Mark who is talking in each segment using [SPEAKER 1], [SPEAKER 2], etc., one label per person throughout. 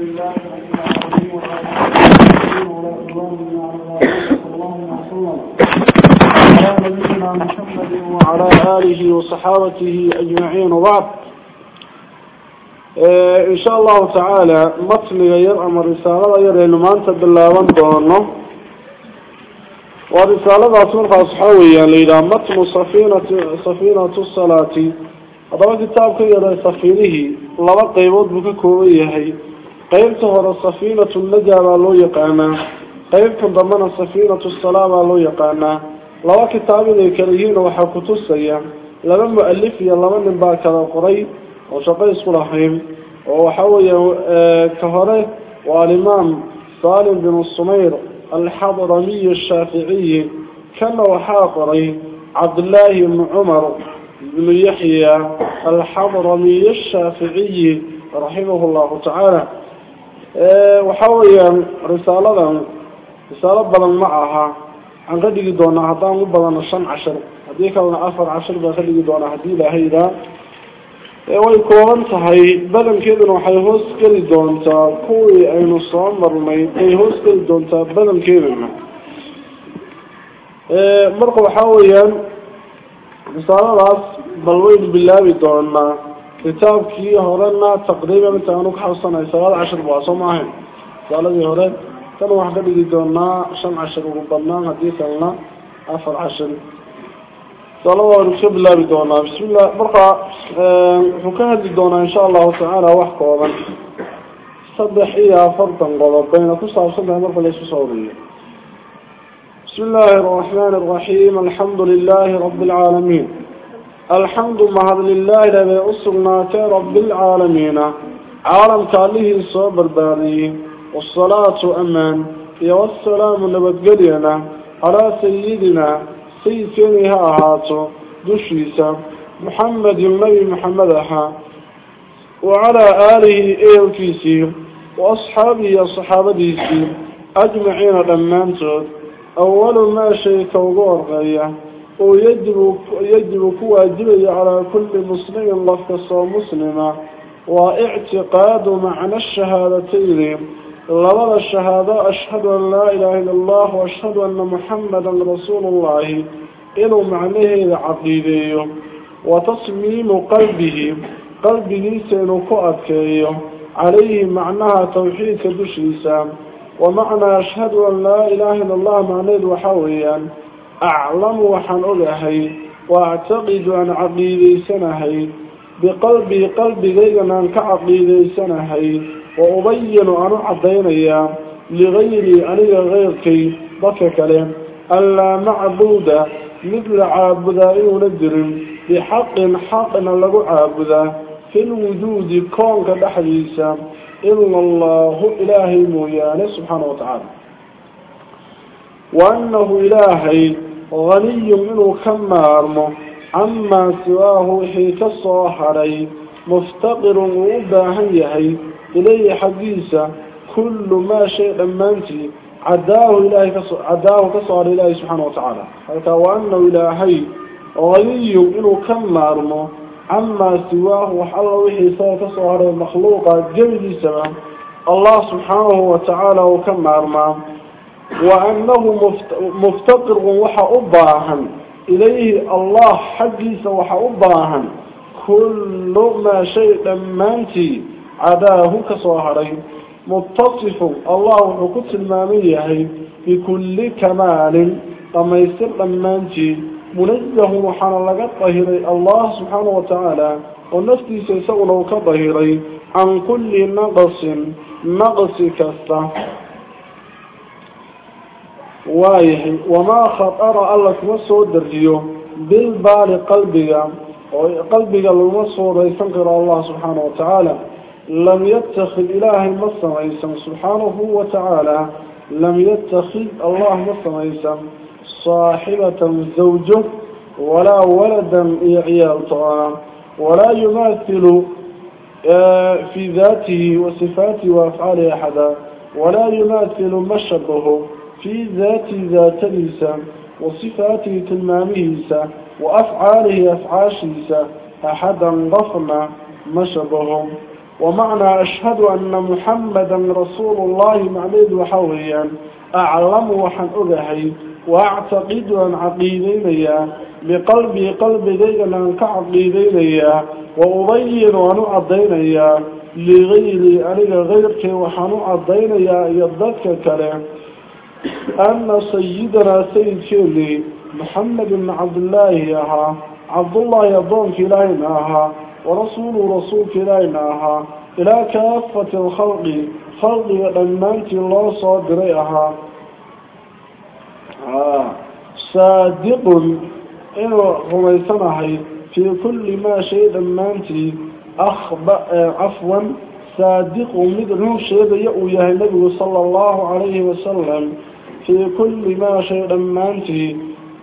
[SPEAKER 1] لله نبينا محمد وعلى آله وصحابته أجمعين. وبعد إن شاء الله تعالى مطل غير أمر رسالة غير إنمان تبلاوان دونه ورسالة أصمرها صحوية لإلى مطل صفينة, صفينة الصلاة kitaabka yara safiinihii laba qaybood buu ka qeybta hore safiinatu naja baa loo yaqaanaa. Qeybta dambena safiinatu salaa baa loo yaqaanaa. Laba kitaab inay kala yihiin waxaa kutusaya laba mu'alif iyo laba nin baa kala qoray oo shaqo isku lahayn. Oo waxa weeya ka hore waa alimaam salim bin sumayr alxadramiy ashaaficiyi kana waxaa qoray cabdillaahi ibni cumar بن waxa weeyaan risaaladan risaalo badan ma aha. Aan ka dhigi doonaa haddaan u badano shan cashar haddii kalena afar cashar baan ka dhigi doonaa haddii ilaahayda way kooban tahay. Badankeeduna waxay hoos geli doontaa kuwii aynu soo marnay. Bay hoos geli doontaa badankeeduna. Marka waxa weeyaan risaaladaas bal waynu bilaabi doonaa. كتاب كي هورنا تقريبا بتانوك حوصنا يسال عشر بواسو ماهن. قال لي هورن كانوا واحدة بيدونا شم عشر وربنا هديث لنا أفر عشر. قالوا ورخب الله بيدونا بسم الله. برقا فكان هديدونا إن شاء الله تعالى وحكوا صدح إيا فرطا قضب بين قصر صدح مرقا ليس صوري بسم الله الرحمن الرحيم. الحمد لله رب العالمين. alxamdu mahadlilaahina bay u sugnaatay rabbialcaalamiina caalamka allihii soo barbaariyey wasalaatu amaan iyo wasalaamu nabadgelyana. Calaa sayidina sayidkeenii ha ahaato. Dushiisa. Muxamedin nabi maxamed ahaa wa calaa aalihi ehelkiisii wa asxaabihi iyo saxaabadiisii ajmaciina dhammaantood. Awalu maa shayka ugu horreeya. ويجب يجب كواجبية على كل مسلم لفظ مسلمة واعتقاد معنى الشهادتين. لبض الشهادة أشهد أن لا إله إلا الله وأشهد أن محمدا رسول الله. إنه معنيه العقيدي وتصميم قلبه. قلبه سينكؤك عليه معناها توحيد كدشيسا ومعنى أشهد أن aclamu waxaan ogahay waactaqidu aan caqiidaysanahay biqalbii qalbigaygan aan ka caqiidaysanahay wa ubayinu aan u caddaynayaa ligayrii aniga keyrkay dadka kale anlaa macbuuda mid la caabudaa inuuna dirin bixaqin xaqna lagu caabudaa fi lwujuudi koonka dhexdiisa ila allahu ilaahay mooyaane subxaana wa tacaala wa annahu ilaahay غني منه كما أرمه عما سواه حيك الصاحري مفتقر وباهيهي إليه حديثة كل ما شيء منتي. عداه إلهي عداه كصار إلهي سبحانه وتعالى. حتى وأنه إلهي غني منه كما أرمه عما سواه وحل وحي سوى صار المخلوق جميل سما الله سبحانه وتعالى وكم أرمى وأنه مفتقر وحا أباها إليه الله حقيس وحا أباها كل ما شيء لمانتي عداه كصاهرين متصف الله وكت المامية بكل كمال. لما يصير لمانتي منزه وحان لغا طهيري الله سبحانه وتعالى. ونفتي سيسوله كطهيري عن كل نقص نقص كسته. waayahay wamaa khatara alla kuma soo dariyo bilbaali qalbiga oo qalbiga laguma soo raysan karo allah subxaana wa tacaala lam yatakid ilaahay ma samaysan subxaanahu wa tacaala lam yatakid allah ma samaysan saaxibatan zawjo walaa waladan iyo ciyaaltoona walaa yumaathilu eh, fii daatihi wa sifaatihi wa afcaalihi axada walaa yumaathilu ma shabaho fii daatii daatadiisa wa sifaatihi tilmaamihiisa wa afcaalihi afcaashiisa axadan qofna ma shabaho wa macnaa ashhadu anna muxammadan rasuulu llahi macneed waxaa weeyaan aclamu waxaan ogahay wa actaqidu aan caqiideynayaa biqalbii qalbigaygana aan ka caqiideynayaa wa ubayinu aan u caddaynayaa ligayri aniga kayrkay waxaan u caddaynayaa iyo dadka kale ana sayidanaa sayidkeennii maxamed bna cabdillaahi ahaa cabdullaahi addoonka ilaahayna ahaa warasuulu rasuulka ilaahayna ahaa ilaa kaafati alkhalqi khalqiga dhammaantii loo soo diray ahaa saadiqun inuu rumaysanahay fii kulli maa shay dhammaantii cafwan saadiqun mid run sheegaya uu yahay nabigu sala allahu calayhi wasalam في كل ما شيء لمنت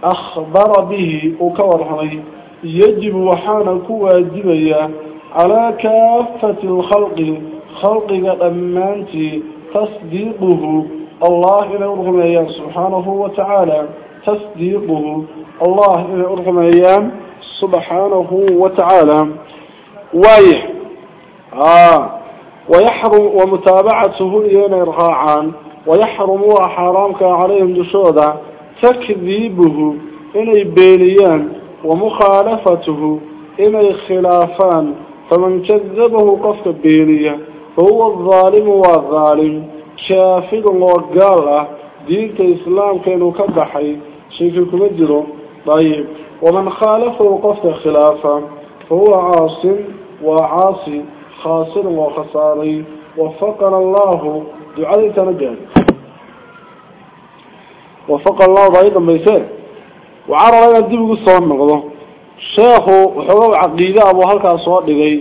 [SPEAKER 1] أخبر به وكورهي يجب وحانا كواجبيا على كافة الخلق. خلق أمانتي تصديقه. الله إلى أرغميان سبحانه وتعالى. تصديقه. الله إلى أرغميان سبحانه وتعالى. وايح آه. ويحرم ومتابعته إلينا إرغاعان ويحرم وحرامك عليهم دشودا تكذيبه إني بيليان ومخالفته إني خلافان فمن كذبه قفك بيليا فهو الظالم والظالم شافد وقال دين الإسلام كانوا كبحي شيء كمجره طيب. ومن خالفه قفك خلافا فهو عاص وعاصي خاسر وخساري وفقنا الله ducada intaana gaadhin wafaqa allahu baa dambayse waxaan dib igu soo noqdo. Sheekhu waxooga caqiida buu halkaas soo dhigay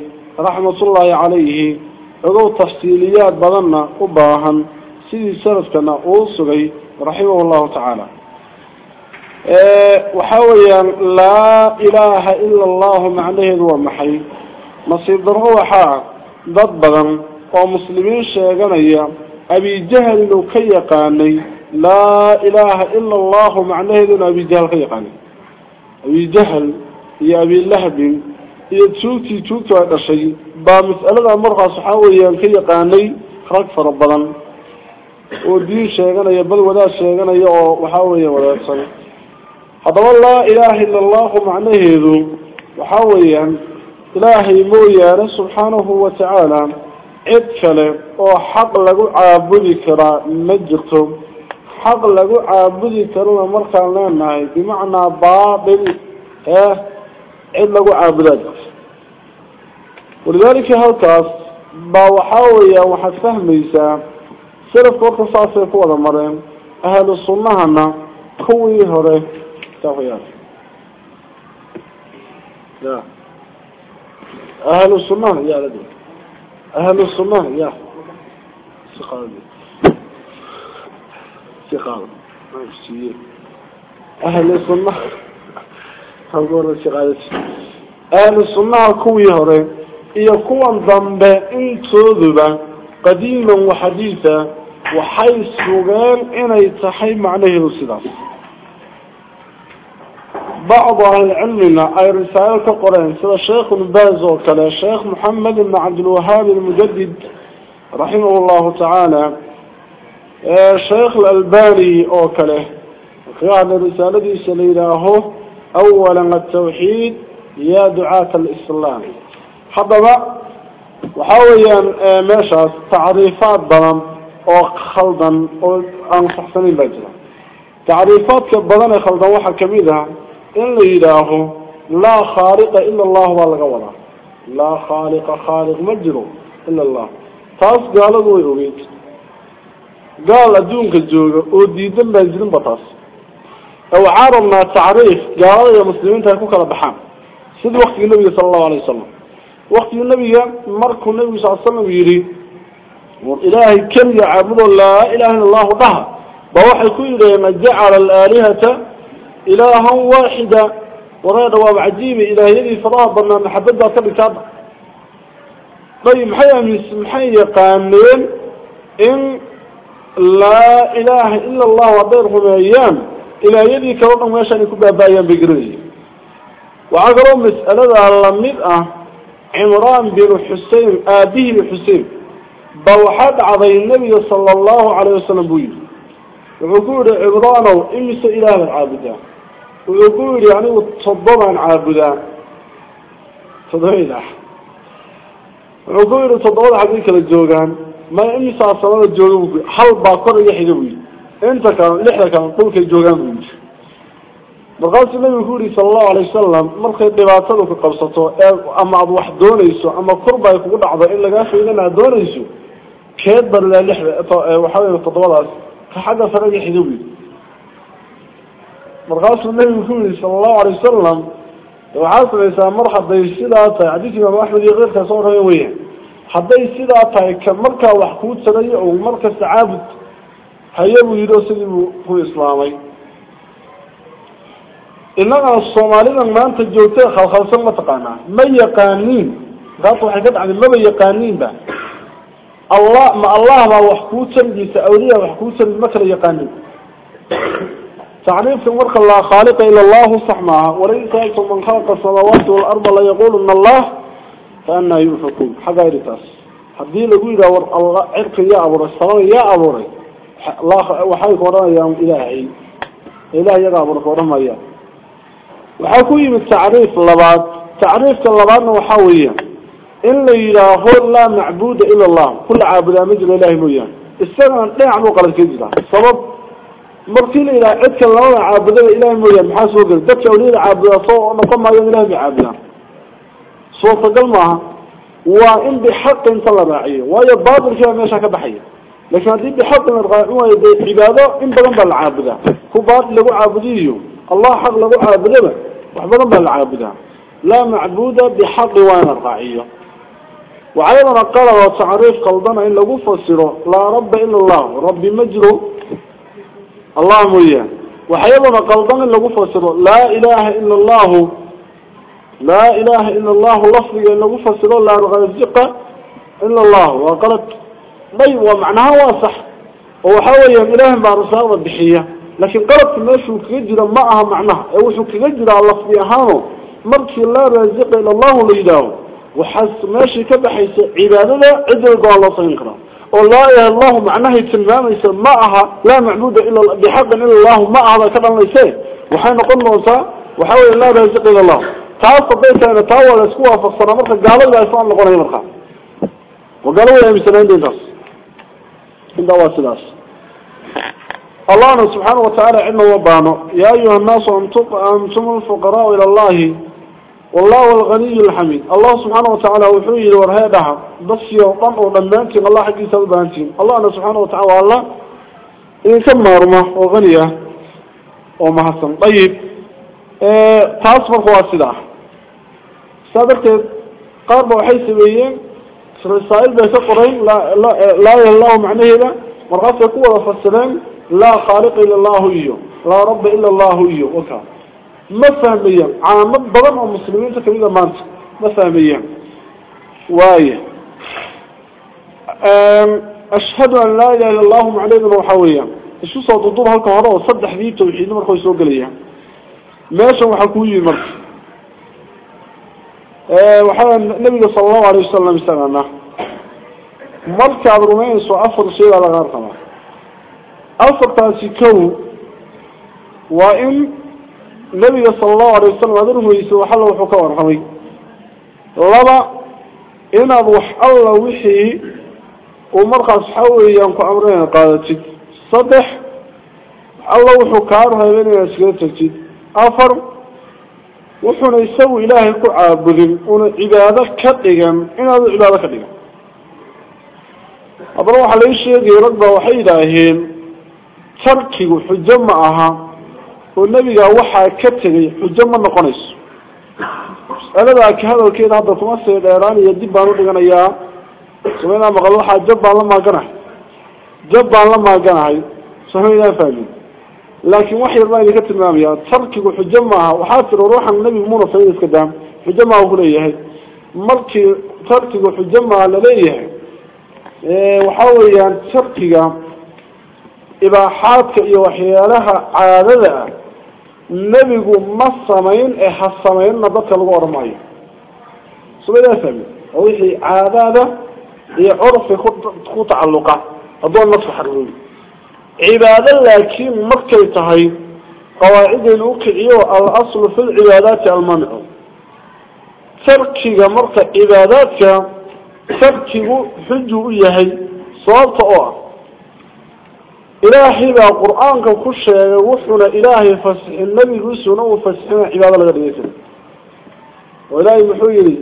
[SPEAKER 1] raxmatullaahi calayhi. Ogow tafsiiliyaad badanna u baahan sidii salafkana uu sugay raximahu llahu tacaala waxa weeyaan laa ilaaha ila allahu macnaheedu waa maxay? Nasiib darro waxaa dad badan oo muslimiin sheeganaya abijahlin uu ka yaqaanay laa ilaaha ila allahu macnaheeduna abijahal ka yaqaanay. Abijahl iyo abilahabin iyo tuugtii tuugtu ay dhashay baa mas'alada markaas waxaa weeyaan ka yaqaanay rag fara badan oo diin sheeganaya bal wadaad sheeganaya oo waxaa weeyaan wadaadsan haddaba laa ilaaha ila allahu macnaheedu waxaa weeyaan ilaahay mooyaane subxaanahu wa watacaala cid kale oo xaq lagu caabudi karaa ma jirto. Xaq lagu caabudi karana markaan leenahay bimacnaa baatil eh cid lagu caabudaa jirto. Walidaalika halkaas baa waxaa weeyaan waxaad fahmaysaa salafka horta saasay ku wada mareen ahlu sunnahana kuwii hore ahlu sunnahana ya أهل السنة يا. سقال سقال أهل السنة. هنقول سقال أهل السنة كوي هوري. يكون ضمب انتوذبا قديما وحديثا. وحي السوغان إنا يتحي معناه السلاس بعض أهل العلم أي رسالة قرآن سوى الشيخ الباز وكلا الشيخ محمد بن عبد الوهاب المجدد رحمه الله تعالى الشيخ الألباني وكلا قال رسالة سليلاه أولا التوحيد يا دعاة الإسلام. حضر وحاوليا ماشا تعريفات ضمن أو خلطا أو أنصحسنين بجرا تعريفات كبضان خلطا وحا كميدها إن ليلاه لا خالق إلا الله والغورة لا خالق خالق مجره إلا الله. تاس قال يريد قال أدونك الجوغة وديدن بنزلين بطاس. أو عارضنا تعريف. قال يا مسلمين تاكوك ربحان سيد وقت النبي صلى الله عليه وسلم. وقت النبي مرك النبي صلى الله عليه وسلم يريد وإلهي كم يعبد لا إله الله ضها بوحي كل ما جعل الآلهة إلها واحدا. وغير دواب عجيب. إلى يدي فراغ بنا محبتها كبكاد طيب حيا من محي قانين إن لا إله إلا الله وضيرهم أيام. إلى يدي كورنا يكون بايان بقريه وعقروا مسألة اللمدة cimraan binu xusein aabihii xusein ba waxaa dhacday nebiga sala allahu calayh wasalam buu yidhi wuxuu ku yidhi cimraanow ويقول يعني تضبا عابدا تضيله ويقول تضبا عبدك الجوعان ما إني صار صار الجوع حل باكر يحيدوي أنت كان لحد كان طولك الجوعان وين مقالس النبي يقولي صلى الله عليه وسلم مرخي دباته في قبصته أما عبد واحد دون أما قربة يقول عبد إلا قاسي إذا دون يسو كيد بر لحد أه، وحاول التضبا كحدا صار يحيدوي مرقاس النبي صلى الله عليه وسلم وعاصم إسلام مرحبا يسيد آتا عديث إمام أحمد يغير تصور هويا حتى يسيد آتا كمركة وحكوت سنية أو مركة عابد هيبو يدو سلمه إسلامي إنه الصوماليين ما أنت جوتي خلخل سنة تقانا ما يقانين غاطوا حكات عن الله ما يقانين با الله ما الله ما وحكوت سنة أولياء وحكوت سنة مكرا يقانين تعريف المرق الله خالق إلا الله صحمه ولن سألت من خلق الصلوات والأرض لا يقول إن الله فأنا يوفكم حقا يرتاس حدي لقوي إذا ور الله عرق يا أبو الصلاه يا أبو ري. الله وحيك ورانا يا إلهي. إلهي يا أبو رسالة ورانا يا. وحاكوي من تعريف اللبات تعريف اللبات وحاوية إلا إذا هو لا معبود إلا الله. كل عابد مجل إلهي مريان السنة لا يعبو قلت كذلك سبب ilaahay in markii la yidhaha cidka lamada caabudada ilahay mooyaane maxaa soo geli dadka awliyada caabudaa soo noqon maayo ilahay bay caabudaan suurtagal maaha waa in bixaqi inta la raaciyo waayo baatilkiibaa meesha ka baxaya laakiin haddii bixaqi la raacin waayo dee cibaado in badan baa la caabudaa ku baatil lagu caabudiyo allah xaq lagu caabudaba wax badan baa la caabudaa laa macbuda bixaqi waa in la raaciyo waxayadana qalaba tacriif qaldana in lagu fasiro laa rabba ila allah rabbi ma الله مريا. وحيضنا قلبنا لقفة سر لا إله إلا الله. لا إله إلا الله. لفظي لقفة سر لا رزق إلا الله. وقالت ضي ومعناها واضح هو حاول يملاه بارسالة بحية. لكن قالت ما شو كجدا معها معناه أو إيه شو كجدا الله بيهانه مرك لا رزق إلا الله ليداو. وحس ماشي كبحيث عبادة عدل قال الله صنقره والله يا الله معناه تمام يسمعها لا معبود إلا بحق إلا الله ما هذا كذا ليس وحين قلنا صا وحاول لا بيزق إلى الله. تعرف بيت أنا تاول أسقوا في الصلاة مرخ قالوا لا يسمع القرآن مرخ وقالوا يا مسلمين الناس إن دواس الناس الله سبحانه وتعالى علم وبانه. يا أيها الناس أنتم أنتم الفقراء إلى الله. والله الغني الحميد. الله سبحانه وتعالى وحوي الورهادة بصي وطمع ونمانك الله حقي سلبانتين الله سبحانه وتعالى الله إن كان مارمة وما حسن طيب. آه، تاسبر خواسدة سابقا قارب وحي سبيين رسائل بيت القرين لا, لا, لا الله معنى هذا. مرغاسة قوة الله السلام لا خالق إلا الله إيه لا رب إلا الله إيه وكام ما فهمي عام بضم المسلمين تكمل ما انت ما فهمي واي. أشهد أن لا إله إلا الله محمد روحاوية الله شو صوت الضوء هلك هذا صدح لي توحيد مره يسو غليا ماشي وحا كو يي مره أه، النبي صلى الله عليه وسلم استغنى مرك عبد الرومين سو افر سيده لغار تمام افر تاسيكو وإن warramay laba inaad wax alla wixii uu markaas waxaa weeyaan ku amray inaad qaadatid saddex alla wuxuu kaa reebay inaad iskaga tegtid afar wuxuuna isagu ilaahay ku caabudin una cibaado ka dhigan inaadu cibaado ka dhigan haddana waxaa lai sheegaya rag baa waxay yidhaaheen tarkigu xujo ma aha oo nebiga waxaa ka tegay xujo ma noqonayso. Mas'aladaa ka hadalkeeda hadda kuma sii dheeraanaya dib baan udhiganayaa samaynaa maqal waxaa jab baan la maaganahay. Jab baan la maaganahay. Samaynaa fahmin. Laakin wax yar baa idinka tilmaamaya tarkigu xujo maaha. Waxaa tiri ruuxan nebigu muna sayid iska daam. Xujo maaha kuleeyahay markii tarkigu xujo maaha la leeyahay waxa weeyaan tarkiga ibaaxaadka iyo waxyaalaha caadada ah samayn ee ha samaynna dadka lagu odhan maayo سبيل فهم وحي عادة هي عرف xarriyo cibaado laakiin markay tahay qawaacidaynu u kiciyo al-aslu fi lcibaadaati almancu tarkiga marka cibaadaadka tarkigu xuju u yahay sababta oo ah إلهي بقى القرآن كل شيء وحنا إلهي فسح النبي رسولنا وفسحنا عبادة لغريتنا وإلهي بحويني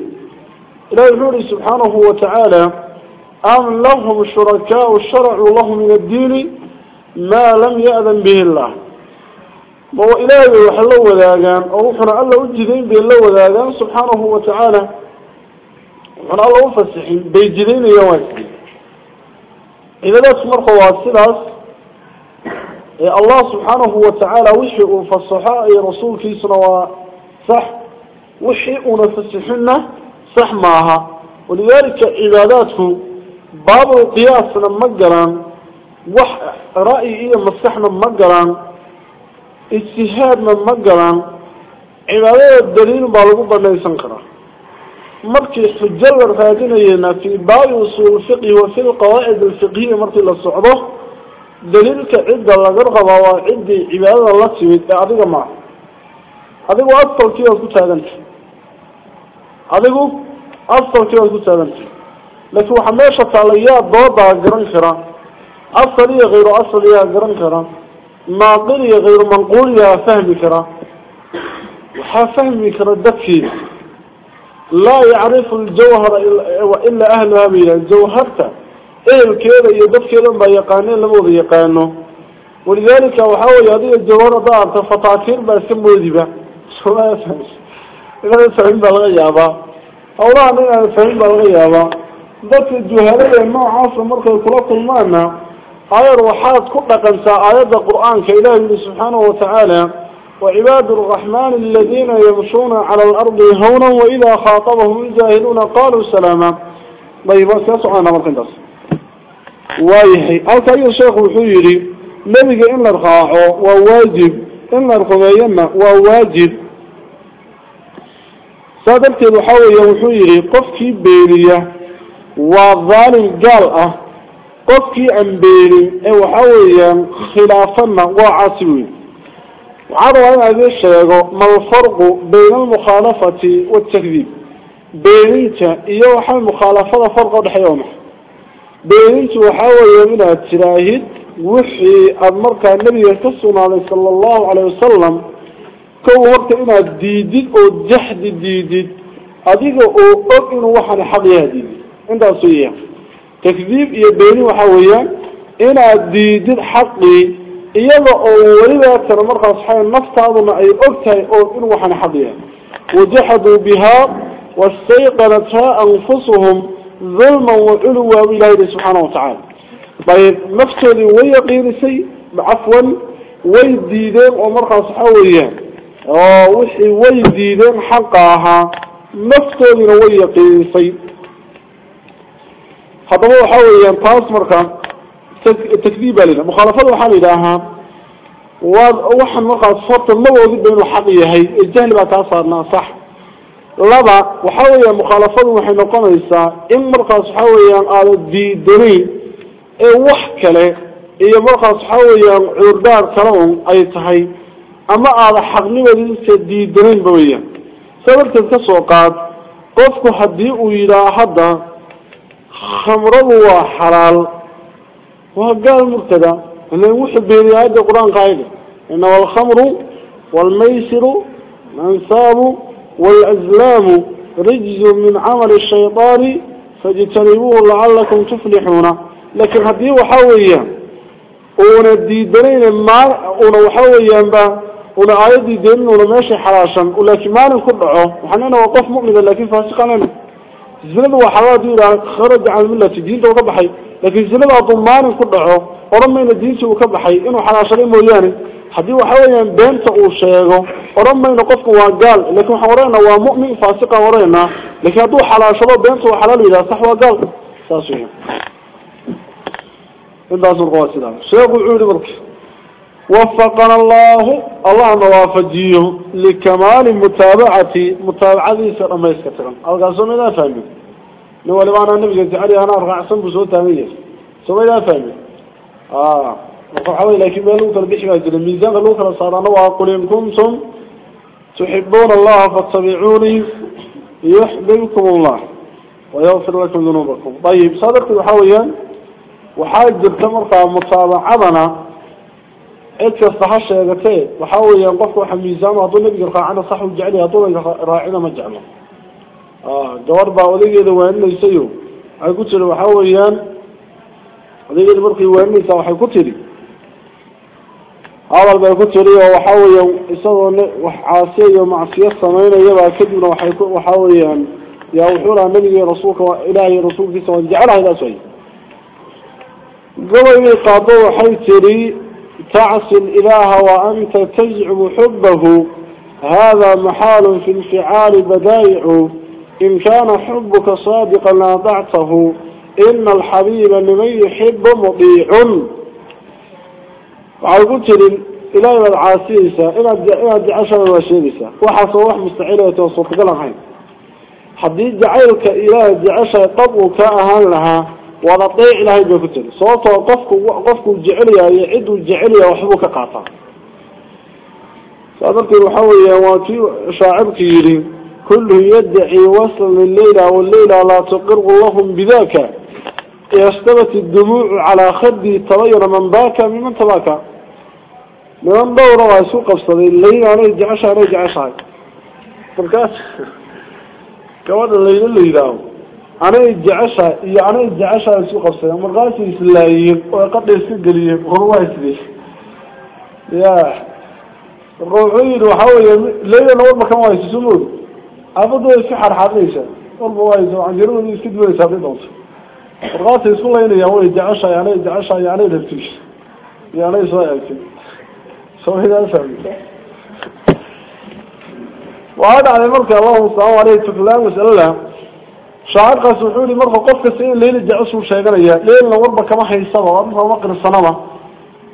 [SPEAKER 1] إلهي بحويني سبحانه وتعالى أم لهم الشركاء والشرع الله من الدين ما لم يأذن به الله. وهو إلهي بحي الله وذاقان وحنا الله وجدين به الله وذاقان سبحانه وتعالى. وحنا الله وفسحين بيجدين يوازين إذا لا تمر تمرق واسلاس الله سبحانه وتعالى وحي رسول رسولك صنوى صح وحي نفسحنا صح معها. ولذلك عباداته باب قياسنا مقرا رأيه إيه رأيي مصحنا مقرا اجتهادنا مقرا عبادة الدليل بالغبة نيسنقرا مركي حجر رفاقنا في باب وصول الفقه وفي القواعد الفقهية مركي للصعبه دليلك عدة لقرغبا وعدة عبادة الله سويت أعطيك معه أعطيك أفضل كيف أقول تهدنت أعطيك أفضل كيف أقول تهدنت لكن حماشة عليها ضوضة قرن كرا أفضلية غير أفضلية قرن كرا معقلية غير منقولية فهم كرا وحافهم كرا الدكي لا يعرف الجوهر إلا أهلها بيها الجوهرته إيه كيدا يدب كيدا با يقانين لما ذي يقانو ولذلك أحاول يدي الجوار ضعب فطاكين با يسمو ذي با سواء يسمش إذا يسعين بالغيابا أولاً إذا يسعين بالغيابا ذات الجهالية ما عاصر مركز القرآن المعنى آير وحاد كل قنساء آيات القرآن كإله سبحانه وتعالى وعباد الرحمن الذين يمشون على الأرض هونا وإذا خاطبهم الجاهلون قالوا السلامة ضيبا سيسعى نمر قندس وايحي ألك أي شيخ وحيري نبي إن الرخاعه وواجب. إن الرخمينا وواجب. صادرت الحوية وحيري قفكي بينية وظالم قال أه قفكي أنبيني وحوية خلافنا وعاسوين وعرض أن هذا الشيء ما الفرق بين المخالفة والتكذيب؟ بينينك إياه وحال المخالفة فرق وسلم كو وقت إنا ديدد أو جحد ديدد أديك أو أبن وحن حق يهدي عند أصيح تكذيب إيا بيني وحاويا إنا ديدد حقي iyaga oo weliba tana markaas waxay naftaaduna ay og tahay oo in waxaan xadiya wajaxaduu bihaa wastayqanathaa anfusuhum ظلما وعلوا وإلهي سبحانه وتعالى. طيب مفتولي ويقين سي عفوا ويديدين ومرقى صحويا وحي ويديدين حقاها. مفتولي ويقين سي خطبوا حويا طاس مرقى تكذيبا لنا مخالفة الحالي لها وحن مرقى صوت الله وذيب من الحقية. هي الجهل ما تعصرنا صح. لبا وحاوية مخالفة وحين قميسا إن مرقص حاوية على الدي إيه وحكله إيه مرقص حاوية عردار كلام أي تحي أما على حقني ودي دي دنين بوية سببت التسوقات قفك حدي إلى حدا خمره وحلال وقال مرتدى أنه يوحب به هذا القرآن قائدة إنه الخمر والميسر والأنساب والأزلام رجز من عمل الشيطان فاجتنبوه لعلكم تفلحون. لكن هذه وحويا وندي دليل ما ونوحويا با ونعيدي دين ونماشي حراشا. ولكن ما نكبعه وحننا وقف مؤمن لكن فاسقنا الزلد وحوادي خرج عن الملة دين وقبحي لكن الزلد ضمان كدعه ورمينا دين وكبحي إنه حراشا موياني haddii waxa weeyaan beenta uu sheego oran mayno qofku waa gaal laakiin waxaan warayna waa mu'min faasiqan waraynaa laakiin hadduu xalaashado beenta waa xalaal yidhaha sax waa gaal saas weeyaan intaas marka waa sidaa sheekhu wuxuu yihi marka وفقنا الله الله نوافجيه لكمال متابعة متابعة سر ما يسكترن القاسم لا فهمي ما أنا النبي جعلي أنا أرغع عصم بصوت تامية سوى لا فهمي آه وحاول لكن ما لو تربيح ما يجري الميزان لو كان صار أنا وأقول إن كنتم تحبون الله فاتبعوني يحببكم الله ويغفر لكم ذنوبكم. طيب صدقت وحاويا. وحاجر تمرقى متابعتنا إذا صح الشيء وحاول ينقف حميزان وهذول نبي القاعنا صح وجعله هذول راعينا ما جعله. آه جوار باودي إذا وين يسيو أقول له وحاول ين ودي إذا برقي وين يسوي أول ما يقتلي وحاول يسوي وحاسية ومعصية سمين يبقى كذبنا وحاول ين يا وحولا نبي رسولك وإلهي رسولك سوى جعلها إلى شيء قبل قاضوا حيثري تعصي الإله وأنت تزعم حبه هذا محال في الفعال بدايع إن كان حبك صادقا لاضعته إن الحبيب لمن يحب مطيع وعلقلت للإله والعاسيسة إنا دعشر وشيرسة وحصوا واحد مستعيلة وتوصف قلم حين حديث جعلك إله دعشر طبق كأهان لها wada deec ilaahay bay ku tiri sababtoo qofku qofku jecelyahay iyo ciduu jecelyahay waxbuu ka qaataa saa darteed waxa weeya waa kii shaacirku yidhi kulluhu yaddaci waslan lileyla waleyla laa tuqiru lahum bidaka yastabat dumuucu نحن دورة عسو قفصدين اللي أنا جعشة أنا جعشة فالكاس كواد اللي اللي داو أنا جعشة أنا جعشة عسو قفصدين مرغاسي سلايين وقد يسجلين وهو يسجل يا روحين وحاول اللي أنا أول مكان وايس سمود أفضل السحر حقيسا والله وايس وعنجرون يسكدوا يسابي دوت مرغاسي سلايين يا وي جعشة يعني جعشة يعني لفتش يعني سلايين سوف وهذا على مركة الله صلى عليه وسلم وسأل الله شعار قاس الحولي مركة قفك السنين ليلة دي عصر شايقانية ليلة وربا كما حي السنة وربا مقر السنة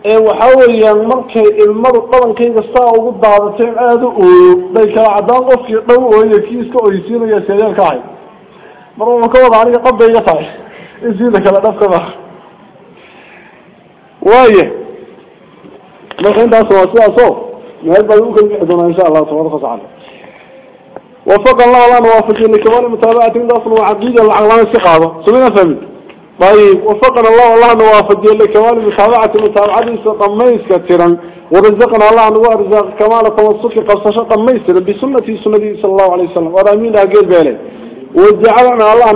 [SPEAKER 1] إيه وحاولي أن مركة المرء طبعا كيف الساعة وقد عادتين آدو ليك العدان قفك يطلبوا وهي كيسك ويسير يا سيدان كاعي مروا مكوض عليك قبل يطعي ازيدك إيه على نفسك واي واي. Marka intaas waa sidaas o meel baa u kala bixi doonaa insha allahu tabaraka وفق الله الله وافقه لكمال متابعة من أصل وعقيدة العلمان استقامة سمينا فهمت طيب وفقنا الله الله نوافقه لكمال متابعة متابعة قميس كثيرا. ورزقنا الله نوارزق كمال توسط قصة قميس بسنة سنة صلى الله عليه وسلم. ورامين أقير بيلي. وجعلنا الله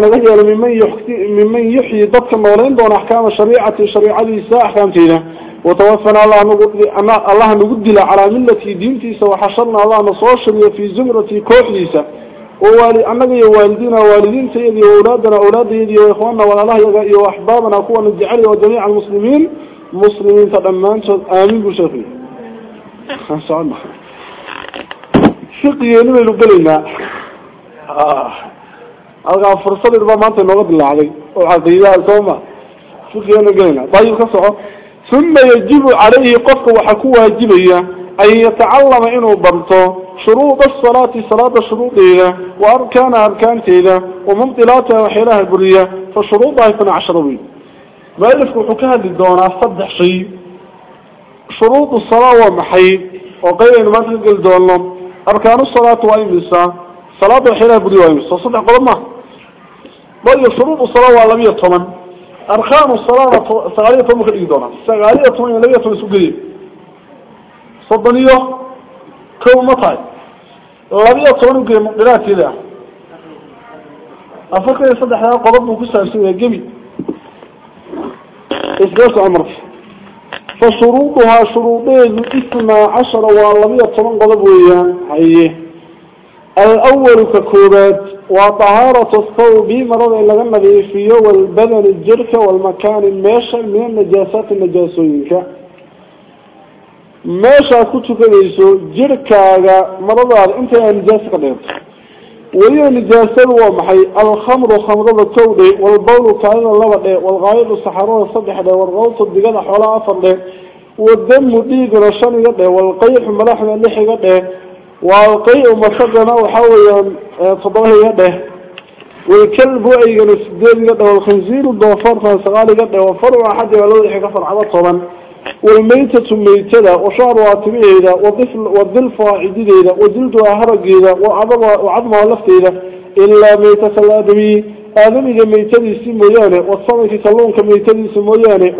[SPEAKER 1] ممن يحيي ممن يحيي ضبط النورين دون أحكام الشريعة. الشريعة ليسا أحكام تينا وتوفنا الله نقول الله نقدل على ملة دينتي وحشرنا الله نصوشر في زمرة كوحيسة ووالي أنك يا والدينا والدين تيدي وأولادنا أولاد يدي وإخواننا والله يدي وأحبابنا كون الجعل وجميع المسلمين. مسلمين تدمان آمين بشفي سعنا فقه ينمي لقلنا آه. ألقى فرصة لربا ما أنت نغد الله علي وعقيدة سوما فقه ينمي لقلنا طيب كسعه ثم يجب عليه قفك وحكو واجبية أن يتعلم إنه برطه شروط الصلاة صلاة شروطها وأركان أركانتها وممطلاتها وحيلها البرية فشروطها يكون عشروين ما يلفك حكاها للدونة صدح شيء. شروط الصلاة ومحي وقيل ما تقل دولهم أركان الصلاة وإمسا صلاة وحيلها البرية وإمسا صدح قول ما بل شروط الصلاة ولم يطمن أركان الصلاة سغالية طمك الإيدونة سغالية لم يطمن سقليل صدنية كو مطعي لبيا طمك مقدرات كذا أفكر يصدح لها قضب وكسها سوية جميل. إسقاس عمرك فشروطها شروطين إثنى عشر واللبيا طمك قضب ويان حيه الأول ككوبات. وطهارة الثوب مرض إلى النبي فيه والبدن الجركة والمكان الماشى من النجاسات النجاسوينك ماشى كتك ليسو جركة مرض انت النجاسة قدرت وهي نجاسة ومحي الخمر خمر التوبة والبول كان اللبق والغايب الصحراء الصبح والغوط الدقاء حولا أفر shan iga dheh walqayxu madaxda lix iga dheh waxaa weeyaan toddoba iga dheh walkalbu aygana sideed iga dheh walkhinziiru doofartan sagaal iga dheh wafaru axadi baa loo wixii ka farcado toban walmaytatu maytada washaar waa timaheeda wadilfuha cidideeda wadilduha harageeda wacadmaha lafteeda ilaa maytata alaadamiyi aadamiga maytadiisi mooyaane wasamaki kalluunka maytadiisa mooyaane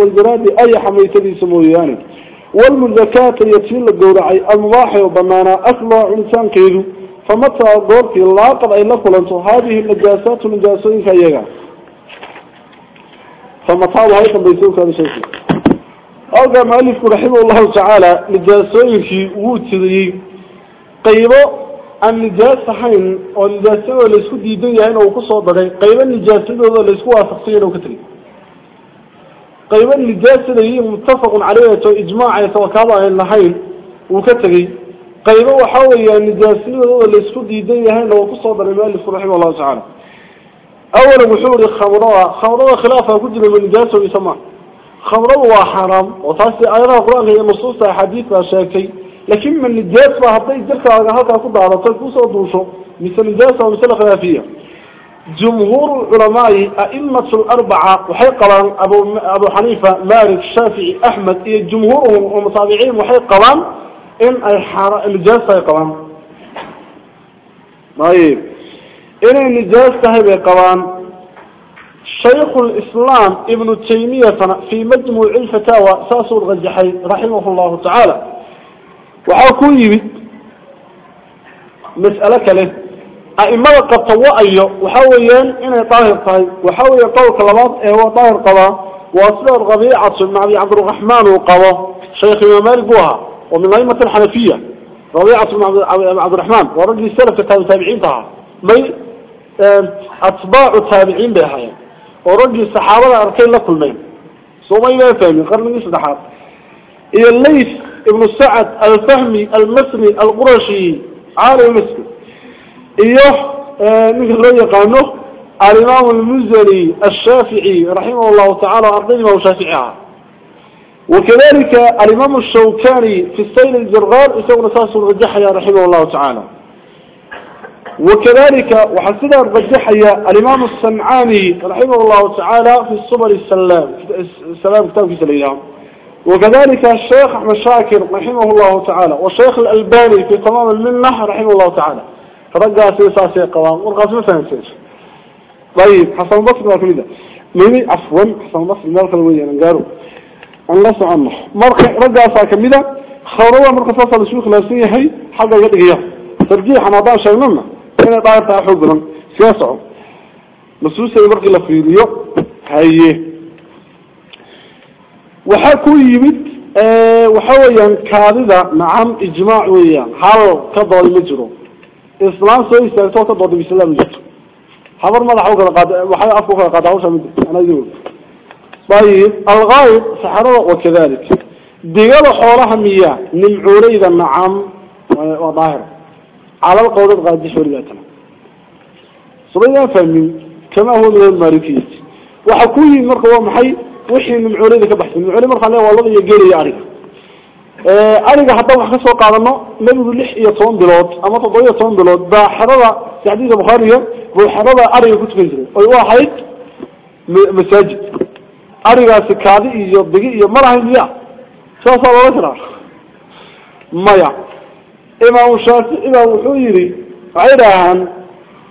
[SPEAKER 1] walmuzakaata iyo tii la gowracay almubaaxi oo banaanaa akluha cunitaankeedu famataa goortii laaqad ay la kulanto haadihi najaasaatu najaasooyinka iyaga famataadu hay dambaysa halkaa mualifku raximah llahu tacaala nijaasooyinkii wuu tiriyey qaybo aan nijaas ahayn oo nijaasadooda laisku diidan yahayna uu kusoo daray qaybo nijaasadooda laisku muttafaqun caleyhato ijmaacaysa oo kaaba ayn lahayn wuu ka tegey قيبا نجاسة هي متفق عليها تو إجماع يتوكل على النحيل وكتري قيبا وحوي نجاسة اللي سود يديها لو قصد المال رحمه الله تعالى. أولا بحور الخمراء خمراء خلافة كل من نجاسة يسمع. خمراء وحرام وطاسة أيضا قرآن هي مصوصة حديثة شاكي. لكن من نجاسة حطي الدكتة على هاتها كبه على طيب وصدوشه مثل نجاسة ومثل خلافية. جمهور العلماء أئمة الأربعة وحيقلا أبو, أبو حنيفة مالك الشافعي أحمد إيه جمهورهم ومصابعين وحيقلا إن أي حارة النجاسة يقلا طيب. إن النجاسة يقلا شيخ الإسلام ابن تيمية في مجموع الفتاوى ساسور غزحي رحمه الله تعالى. وحاكو يبت مسألك له أئمة قد طوأي وحاويا إنه طاهر طاهر وحاويا قول كلمات هو طاهر قضاء. وأصله الربيعة مع أبي عبد الرحمن وقضاء شيخ إمام مالك بوها ومن أئمة الحنفية. ربيعة مع عبد الرحمن ورجل السلف التابعين طها مي أتباع التابعين بها ورجل الصحابة أركين لكل مين. سوما يبقى فهمي قرن من صدحات إيه الليث ابن السعد الفهمي المصري القرشي عالم مصر آه مثل رأي قانه الإمام المزري الشافعي رحمه الله تعالى أرضيه وشافعها وكذلك الإمام الشوكاني في السيل الجرغار يسوي نساس الرجحية رحمه الله تعالى وكذلك وحسد الرجحية الإمام الصنعاني رحمه الله تعالى في الصبر السلام السلام كتاب في سليم وكذلك الشيخ أحمد شاكر رحمه الله تعالى والشيخ الألباني في تمام المنة رحمه الله تعالى رجع سيساسي قوام؟ والقاسم فهمتش طيب حسن بصر ما كل ده. ميمي؟ عفوا حسن بصر مالك الوية نقارو الله سبحانه مرك رجع ساكملة خوروا مرك فصل الشيوخ لاسية هي حاجة قد هي. ترجيح ضاع شيء منه هنا ضاع تأحب لهم سياسة. مسوسة مرك لفيديو هي وحكوا يمد أه وحويا كاذا نعم إجماع ويا حال كضل مجرو إسلام سوي سيرتو كضل بسلام جت حضر ما لحوك قاد وحي أفوك قاد عوشة من أنا يقول طيب الغايب سحرة وكذلك. ديال حولها مياه نمعوري ذا النعم وظاهر. على القول الغادي شورياتنا صبيا فهمين كما هو من المالكية وحكوي مركوا محي وحي نمعوري ذا كبحث. نمعوري مركوا عليه والله أريك حتى سوى قادنا نبي لح يطون بلود أما تضوي يطون بلود با حرضة سعديد بخارية وحرضة أريك كنت كنجري أي واحد مساجد kaadi iyo digi iyo malahay miya saasaa loola jiraa maya imaam shaafici baa wuxuu yihi waxay idhaahaan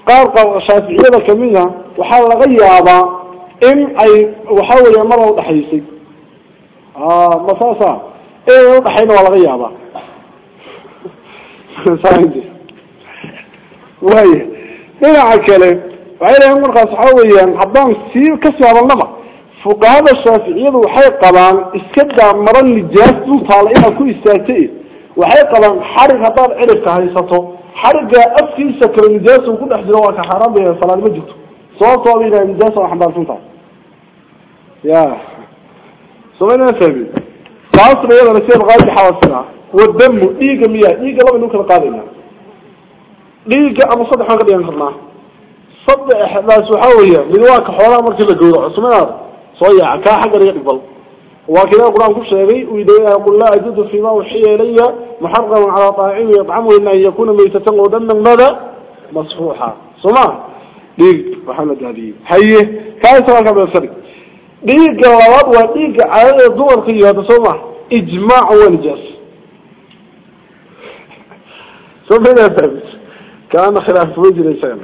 [SPEAKER 1] qaar shaaficiyada kamida waxaa laga yaabaa in ay waxa weya mala udhaxaysay ma saasa إيه وضحينا ولا غيابا صحيح ويه إيه على الكلام وعلى همون خاص حوليا حبان سير كسر على النمى فوق هذا الشافعية وحي قبان اسكدها مرا اللي جاس وطالعين اكو استاتيه وحي قبان حارق هطار عرفتها هيساته حارق أفكي سكر نجاس وكل احزنه واكا حرام بيها صلاة المجد. صلاة طوابين نجاس وحبان سنطان ياه صلاة المجد taasna iyadana sida qaajixa waa sidaa wadamu dhiigga miya dhiigga laba inu kala qaadayna dhiigga ama saddex baan ka dhigan karnaa saddexdaas waxaa weya mid waa ka xoolaha markii la gowraco sumaynaada soo yaaca kaa xaggan iga dhigbal وكذا القرآن كل شيء وإذا يقول لا أجد فيما وحي إلي محرم على طاعم يطعمه إلا أن يكون ميتة ودما ماذا مصفوحا سمع ديك محمد هذه حيه ديك الوضع وديك على الدور هذا سمع إجماع ونجاس سمع لا كان خلاف وجه الإنسان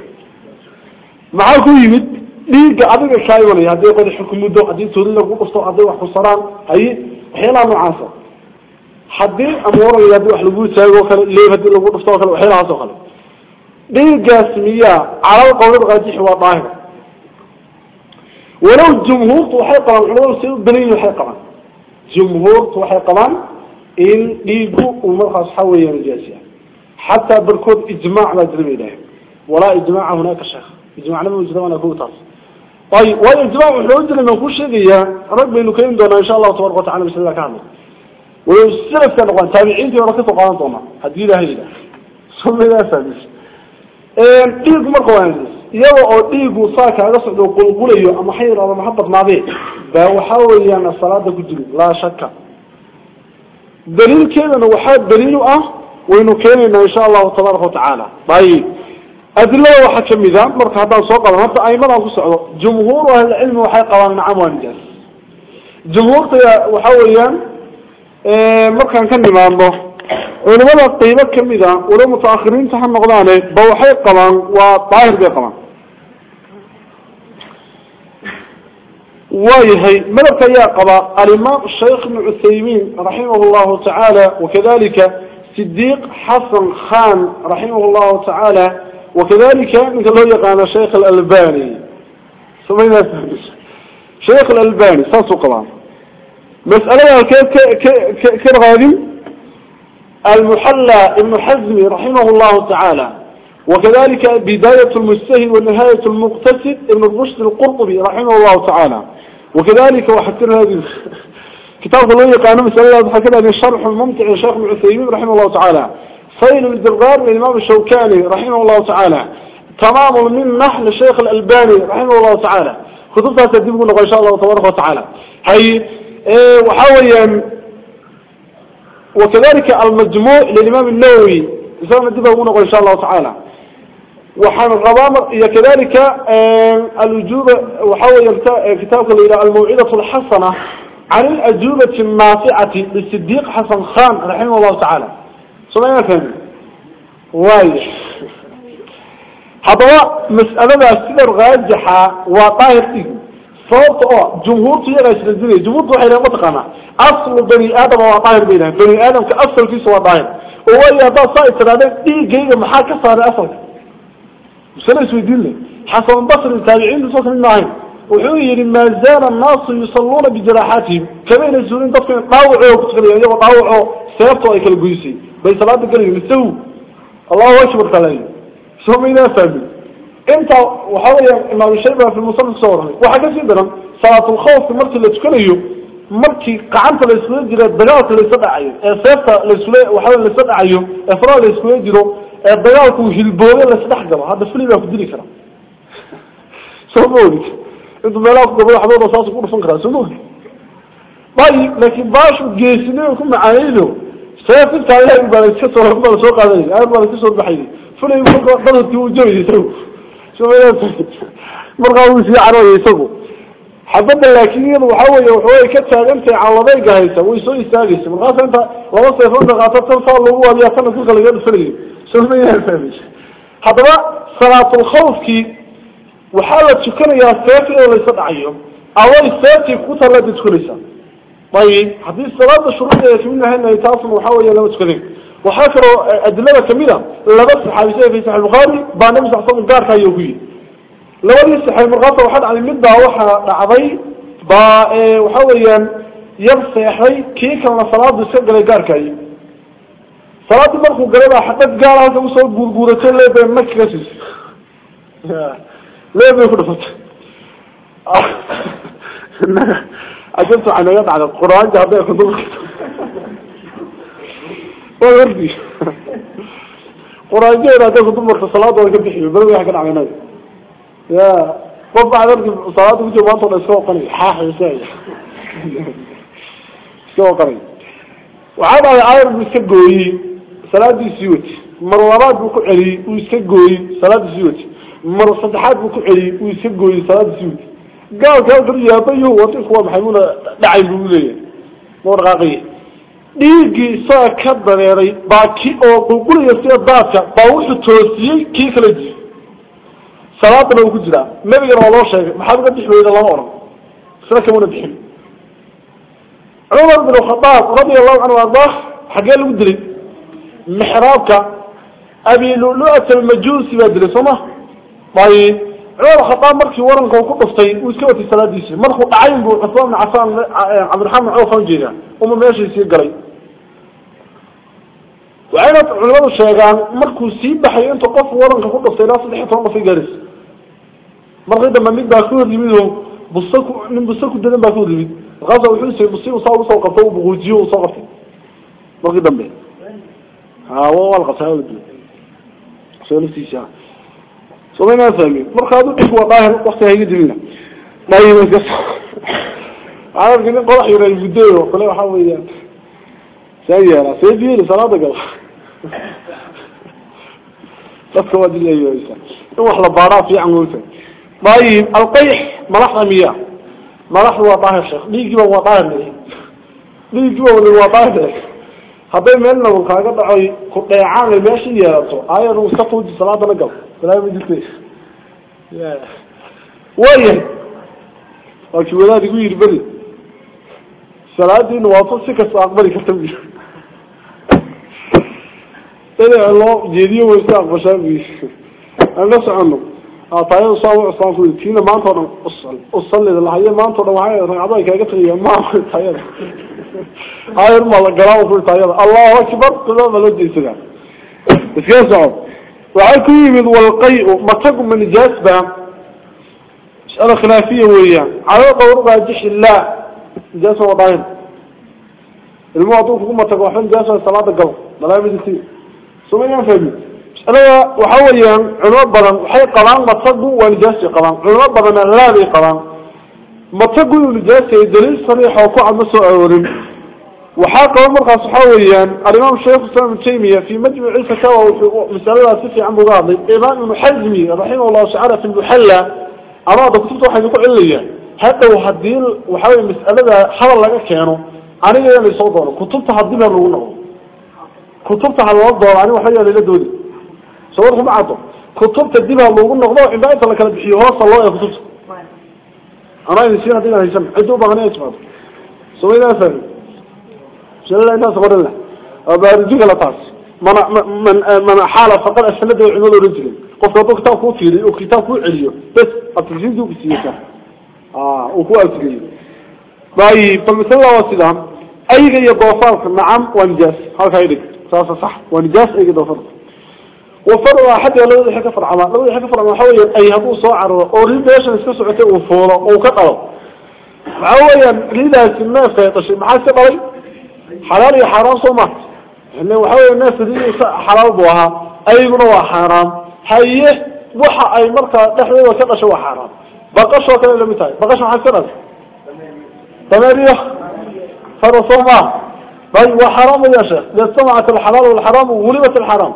[SPEAKER 1] معاكو يمد dhiigga adiga kaa imanaya hadday qodax ku muddo haddii toori lagu dhufto hadday wax ku saraan haye waxyaalaha noocaasa haddii amuuraya haddii wax lagu taago o kale leeb haddii lagu dhufto o kale waxyaalahaas oo kale dhiiggaas miyaa calal qowlad qaajixi waa daahir ولو الجمهور توحي قرآن ولو سيد بنين يحيق قلان جمهور توحيق قلان إن إيقو ومرخص حوية نجاسية حتى بركوت إجماع لجرمي لهم ولا إجماع هناك شيخ. إجماع لما يجدون أكو طرف طيب والإجماع حدودنا ما هو شيء رب أن كريم دونا إن شاء الله تبارك وتعالى بسم الله كامل. ولو السلف كان قلان تابعين دي ورقيته قلان طوما هديه هيدا ثم إذا سادس. إيه، إيقو مرخوة نجاسية مرة قوان يو أو ديجو صاك على صعد وقول قولي أما حير على محبة ماضي بحاول يعني الصلاة كجري لا شك دليل كذا إنه واحد دليل أه وإنه كريم إن شاء الله تبارك وتعالى طيب أدلة واحد كمذا مرك هذا سوق هذا هذا أي مرة وصعد جمهور أهل العلم وحي قوان نعم وانجاز جمهور وحوليا مرك كان نمان به ولماذا قيمة كمذا ولو متأخرين تحن نقضانه بوحي قوان وطاهر بي قوان وايهي ملك يا قضاء الإمام الشيخ ابن عثيمين رحمه الله تعالى وكذلك صديق حسن خان رحمه الله تعالى وكذلك مثل هو يقان شيخ الألباني. سمينا شيخ الألباني ساسو قرآن مسألة كالغالي المحلى ابن حزم رحمه الله تعالى وكذلك بداية المجتهد ونهاية المقتصد ابن الرشد القرطبي رحمه الله تعالى. وكذلك وحتى هذه كتاب الله يقان مسألة حكذا الشرح الممتع للشيخ ابن عثيمين رحمه الله تعالى. صيل الجرار للإمام الشوكاني رحمه الله تعالى. تمام المنح للشيخ الألباني رحمه الله تعالى. خطبتها تدبون إن شاء الله تبارك وتعالى. هي إيه وحاوليا وكذلك المجموع للإمام النووي. زي ما تدبون إن شاء الله تعالى. وحان الغضامر كذلك إيه الوجوب وحاول كتابك إلى الموعظة الحسنة عن الأجوبة النافعة للصديق حسن خان رحمه الله تعالى. سمعنا فهم واي. هذا مسألة السيدة الغاجحة وطاهر تيجي صوت آه جمهور تيجي يسلزلي جمهور لما تقنع أصل بني آدم وطاهر بينه بني آدم كأصل فيه سوى طاهر. هو يضع صائد سرادين دي جيجة محاكة صار أصل مسألة سويدين لي حسن بصر التابعين بصوت من معين وحوي لما زال الناس يصلون بجراحاتهم كما ينزلون ضفين طاوعوا كتغليا يبقى طاوعوا سيفتوا ايك القيسي بي صلاة قليل مستووا الله أكبر خلالي سوما إذا فهمي انت وحاولي إمام الشيبة في المصنف صورة وحاجة سيدنا صلاة الخوف في مركي اللي تكنيه مركي قعنت الاسكولي جيرا الدقالة اللي صدعيه سيفتة الاسكولي وحاولي اللي صدعيه افراء الاسكولي جيرو الدقالة وهلبوغي اللي صدح جبا هذا فلي بقى في الدنيا كرا سوما انت ملاك قبل حضور رصاص يقول فنكرا سوما طيب لكن باشو جيسيني وكم معاينه سيف انت عليه بقى يتكسر ربنا سوق عليه أنا بقى يتكسر بحيدي فلا يقول ضغط يوجوه يسوي شو ما يفهم مرقا ويسي عروي يسوي حبنا لكن يضو حوي وحوي كتاب انت على ضيقة هيسا ويسوي يستاقيس مرقا انت لما سيفون دقاطة تنصار له هو بيأتنا كل خلقات فريق شو ما يفهم حتى صلاة الخوف كي وحالة شكرا يا سيفي ولا يصدعيهم أول سيفي كوتا لا تدخليسا طيب حديث صلاة الشروط يكملنا هنا يتاصل وحاول يلا مسكرين وحاكروا أدلة كمينة لبس حديثة في صحيح البخاري بعد نمسح صوم لو أن صحيح البخاري وحد عن المدة وحا دعضي با وحاول يبص يحري كيكا من صلاة السجل قار كاي صلاة المرخو قريبا حتى قال هذا وصول بورقورتين ليه بين مكة كسيس ليه بين كدفت أجلت عنايات على القرآن جاب لي خطوط ويردي قرآن جاء هذا خطوط مرت صلاة كم تحيي بلو يحكي عن عنايات يا قف بعد ذلك صلاة وجه طلع سوق قني حاح labaad buu ku celiyey uu iska gooyey salaadiisii wati mar saddexaad buu ku celiyey uu iska gooyey salaadiisii wati gaalka halkan yaabayo wadinku waa maxay muna dhacay buu leeyahay ma dhaqaaqaya dhiiggii isaga ka dareeray baa ki oo qulqulaya sida daadka baa wuxuu toosiyey kii salaadana uu ku jiraa nabigana waa loo sheegay maxaad uga bixi weyda lama odhan isna kamuna bixin cumar bin khadaab radia allahu canhu ardaa xaggee lagu dilay mixraabka abi luluat almajuusi baa dilay soo ma ayib cumar khadaab markii waranka ku dhuftay uu iska watay salaadiisii markuu dhacayn buu cusmaan bin cafaan cabdiraxmaan bin cawf aan jeedaa uma meeshiisii galay waxayna culimadu sheegaan markuu sii baxay intuu qof waranka ku dhuftay ilaa saddex iyo toban qof ay gaaraysa ku dadan baa ka hor yimid markaasa wuxuu say busi saa ugu soo qabto u buquujiyo uu soo qabtay markii dambe ha waa la qabtay hawla duwan soo naftiisa somayna fahmi marka adu dhig waa daahir waqti hayga dilina daahir ka waxaa arkay nin qodax yara muddo oo kale waxaa weeyaan saa yeelaa see biyeli salaada gala dadka waa dilaysa in wax la baaraa fiican wota dayib alqayx madaxda miya madaxdu waa daahir sheekh dhiiggiiba waa daahir dhiiggiiba wali waa daahir hadday meel nabul kaaga dhacoy ku dheecaan ay meesha yeelato aayar uu iska tuuji salaadana gal salaama jirtay waayahay waa kii wadaad igu yiri beri salaadiina waato si kasta aqbali karta bu dada loo jeediyo waysa aqbashaa bu aan la socono taayada saa u cusbaan ku tiina maanta o dhan usallida lahaye maanta o dhan waxay ragcado ay kaaga tagaya ma taayada ayar ma la galaa ku taayada allahu akbar qada ma loo jeesadaa iska socod waxay ku yimid walqayu matagu ma nijaas ba mas'ala khilaafiya weeyaan cala هذا وحويا علمات بدن حي قلان مطقو والجاسي قلان علمات بدن الرابي قلان مطقو والجاسي دليل صريح وكو عمسو أورم وحاق ومرقى صحويا الإمام الشيخ السلام التيمية في مجمع الفتاوى مثال الله سفي عن بغاضي إمام المحزمي رحمه الله سعاله في المحلة أراد كتبته يقول علية حتى وحديل وحاوي مسألة حضر لك كانوا أنا يعني صدر كتبته حديل الرونه كتبته حضر الضوء أنا وحيا للدولي raximah llahu tacaala fi lmuxalla ama ada kutubta waxaa idinku celinaya hadhow hadii waxa weye mas'alada hadal laga keeno aniga yaa laysoo doono kutubta hadib ha lagu noqdo kutubta ha loo doono ani waxba yaa layla dooni soo warku ma caddo kutubta dib ha lagu noqdo intaa inta la kala bixiyo hoosta loo ee kutubta anaa idin siin hadii haysan cidda u baahan inay timaado somaydaa fahmi masalada intaas qoran lah وفروا حتى لو يحكي فرع ما لو يحكي فرع ما حوي أي هذا صاع رو أو ليش نسكت سعته وفورا أو كذا عويا لذا سمع فيطش محاسب علي حلال يا حرام صمة إنه وحوي الناس دي حرام بوها أي نوع حرام. حيه وح أي مرقة نحوي وكذا شو حرام. بقش وكذا لم يتعي بقش محاسب علي تمريح فرصمة بل طيب، وحرام يا شيخ. للسمعة الحلال والحرام وغلبة الحرام.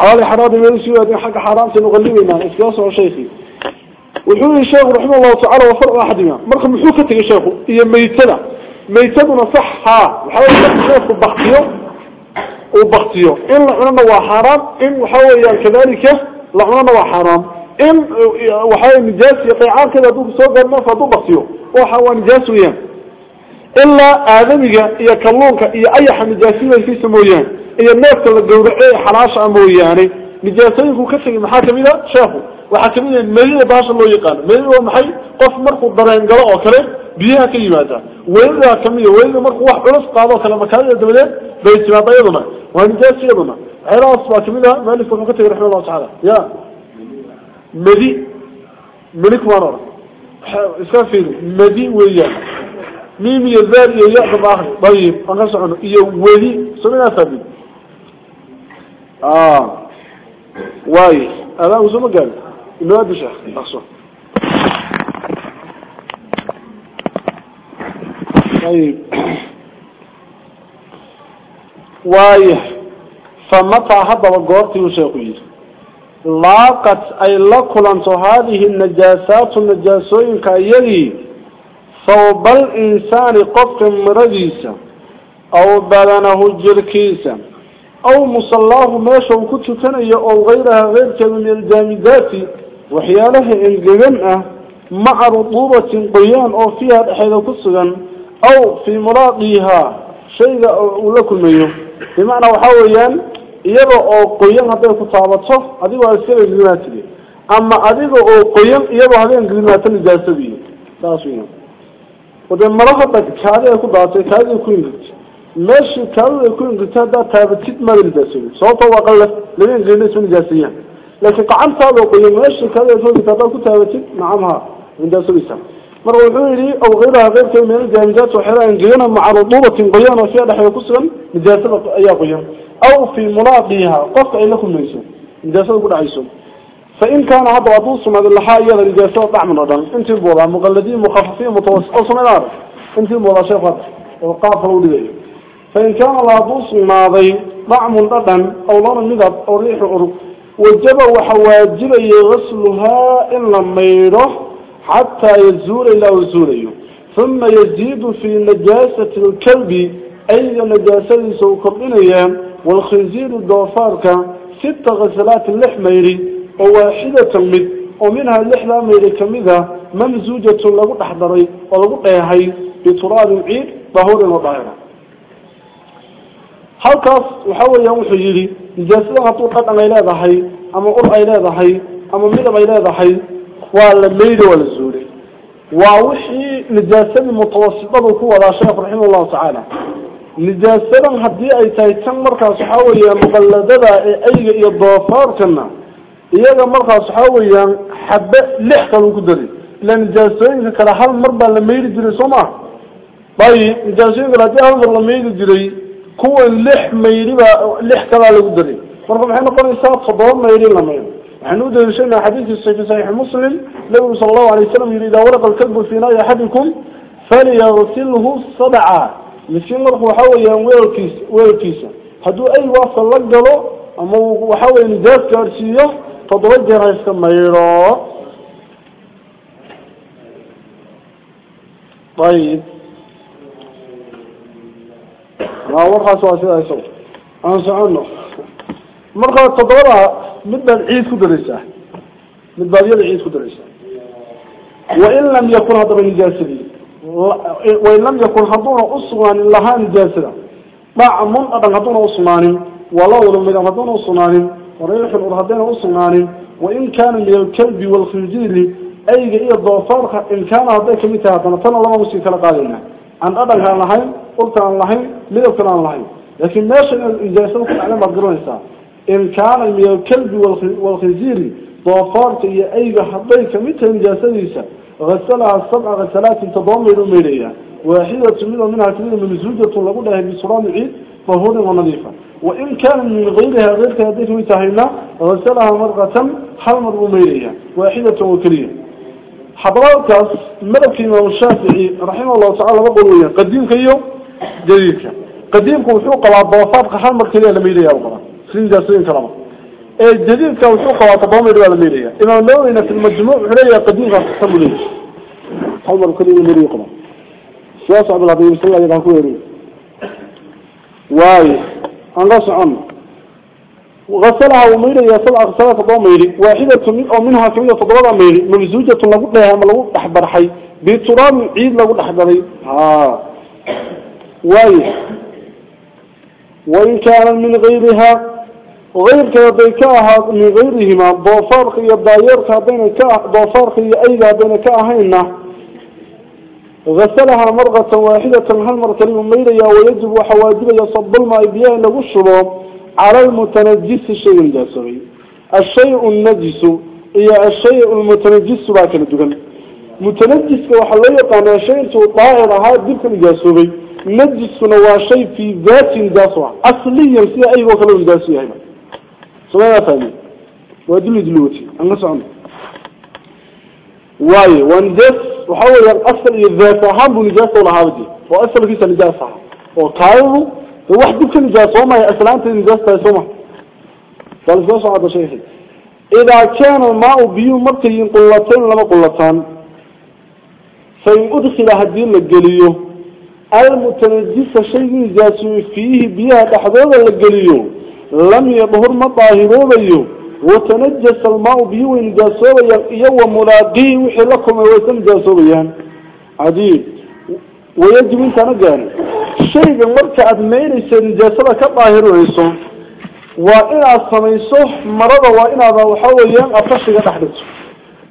[SPEAKER 1] حلال حرام من يسوى هذه حاجة حرام تنقلب إيمان إسقاص على شيخي؟ وحول الشيخ رحمه الله تعالى وفرق أحدنا مرخم حوكة يا شيخ هي ميتنا. ميتنا صحها وحول الشيخ بختيه وبختيه إن لعنانا وحرام إن وحول كذلك لعنانا وحرام إن وحول نجاس يقعان كذا دوك صور قلنا فضو بختيه وحول نجاس ويان. إلا آدمك يكلونك أي حنجاسين في سمويان. Iyo neefka la gowracay xalaasha mooyaane nijaasooyinku ka tagay maxaa kamid a sheekhu waxaa kamid ah melida baasha loo yaqaano melida waa maxay qof markuu dareen galo oo kale biyaha ka yimaada welida kamid a welida markuu wax culus qaado kale makaanida dabadeed bay timaada iyaduna waa nijaas iyaduna waxyaalahaas baa kamid ah maalifka wuxuu ka tagay raxima allahu tacaala ya medi medi kumaan oran iska fiiri medi weeyaan mim iyo zaad iyo ya daba akri dayib aan ka socono iyo Ah. waay adaa u soo ma gaari inoo disha dhaqso ayib waaya famataa haddaba goortii uu sheeku yidhi laaqat ay la kulanto haadihi najaasaatu najaasooyinka iyagii sawbal insaani qofka maradiisa aw badanahu jirkiisa aw musallaahu meesha uu ku tukanayo ow gayraha keyrkeeda min aljaamidaati waxyaalaha engegan ah maca ruduubatin qoyaan oo fiiha dhexeeda ku sugan aw fii mulaaqiihaa shayga uu la kulmayo bimacnaa waxaa weeyaan iyada oo qoyan hadday ku taabato adigoo aad iska engegaatige ama adiga oo qoyan iyadoo hada engegaato nijaasadiiy saas weyaan oo kaadi ay ku daatay kaadi ku مش تاوي يكون قتادة ما مريل بسيني صوته وقال لين زيني سوني جاسيا لكن قعام تاوي يقول مش تاوي يكون قتادة تابتت نعمها من داسو إسان مروا غيري أو غيرها غير كمين الجامزات يعني وحيرها ينجينا مع رضوبة قيانا فيها لحي قسرا من داسو أي قيان أو في ملاقيها قفت إليكم نيسو من داسو قد عيسو. فإن كان عبد عدوس من اللحاء يلا لجاسو أطعم ردان انت البولا مغلدين مخففين متوسط أصم العارف انت البولا شيخ وقاف رولي فإن كان الأدوس ماضي ضع من أدن أو لون النذب أو ريح عرب وجب وحواجب يغسلها إلا ميره حتى يزول إلى وزوله. ثم يزيد في نجاسة الكلب أي نجاسة سوكبينيان والخنزير الدوفارك ست غسلات اللحميري وواحدة مد ومنها اللحلة ميري كمذا ممزوجة لغو تحضري ولغو قيحي بتراب عيد ظهور وطائرة halkaas waxa weeyaan wuxuu yidhi nijaasada hadduu dhadhan ay leedahay ama ur ay leedahay ama midab ay leedahay waa la meydi waa la zuulay waa wixii nijaasadii mutawasitadu ku wadaa sheekh raximah allahu tacaala nijaasadan haddii ay tahay tan markaas waxaa weeyaan muqalladada ee ayga iyo doofaarkana iyaga markaas waxaa weeyaan xabe lix kaluu ku daray ila nijaasooyinka kale hal mar baa la meydi jiray soo maa ayib nijaasooyinka kale haddii hal mar la meydi jiray كوا لح ميري با لح كلا لقدري فرق بحنا قرن سات صدام ميري لما ينحنوده شئنا حديث الصحيح صحيح مسلم. لو صلى الله عليه وسلم يريد ورق الكلب في فينا أحدكم فليغسله صدعة لشين رح وحوي ويركيس ويركيس هدو أي وصل لقدره أما وحوي نذاف كارسية تضرج رأس ميرا. طيب. ها ورخاس واسيد لا سو أنا سعنه مرقه تدورا مد العيد كدريسا مد باليه العيد كدريسا وان لم يكن هذا من جاسري وان لم يكن هذا اصوان لها جاسرا باع من ادن هذا اصوان ولا ولم يكن هذا اصوان وريح الارهدين اصوان وان كان من الكلب والخنزير اي جيد ضوفار ان كان هذا كميتها فنطلع لما مسيك لقالنا عن ادن هذا الحين قلت عن الحين lahayn laakiin meesha inaad nijaasada ku dhacdan baad garanaysaa in kaana min alkalbi waalkhinjiiri doofaarka iyo ayga hadday kamid tahay nijaasadiisa غسلها سبع غسلات تضمن ميريا واحدة منها منها كبيرة ممزوجة لقول لها بسرام عيد طهور ونظيفة. وإن كان من غيرها غير كهديك متهينا غسلها مرة حمر ميريا واحدة وكرية حضراتك ملك الإمام الشافعي رحمه الله تعالى وقلوا قديم كيو. جديدك قديمك وحوق على الضوافات حمر كريا لميريا وقرا سين جاسين كلامه. الجديد كان وحوق على تضامن ولا ميريا إمام النووي في المجموع حرية قديم قسم ليه؟ حمر كريا ميريا وقرا سياسة عبد العظيم صلى الله عليه وسلم واي أنقص عنه. وغسلها وميري سبع غسلات ضميري واحدة من أو منها كمية تضرب ميري ممزوجة لقول لها ما لقول أحبر حي. بتراب عيد لقول أحبري ها واي وإن كان من غيرها غير كذا من غيرهما ضفارق يداير كابين كا ضفارق أيضا بين كأهينا. غسلها مرة واحدة هل مرة مميري ويجب وحواجب يصب الماء لقول الشباب على المتنجس الشيء الجاسري الشيء النجس هي الشيء المتنجس باكل الدقن. متنجس وحلا يقع شيء طائر هذا ذلك الجاسري نجس هو شيء في ذات جاسوة أصليا في أي وكل الجاسي هنا سمعنا ثاني ودل دلوتي. أنا سعنا واي وانجس وحول الأصل الذات هم بنجاسة ولا هذه وأصل كيس نجاسة وكايو واحد دك نجاسة وما هي أسلامة نجاسة سوما. فالجاسة هذا شيء إذا كان الماء بيو مركي قلتين لما قلتان. فإن أدخل هدين للجليو المتنجس شيء نجاسة فيه بيها تحضر للجليو لم يظهر مطاهرو بيو. وتنجس الماء به ونجاسوه يوم ملاقيه وحي لكم ويتنجاسوه يعني عجيب ويجب انت نقال الشيء مركع أدمين يسير نجاسة كطاهر ويسو وإن أصميسوه مرضى وإن هذا وحاوليان أفشي قد أحدثه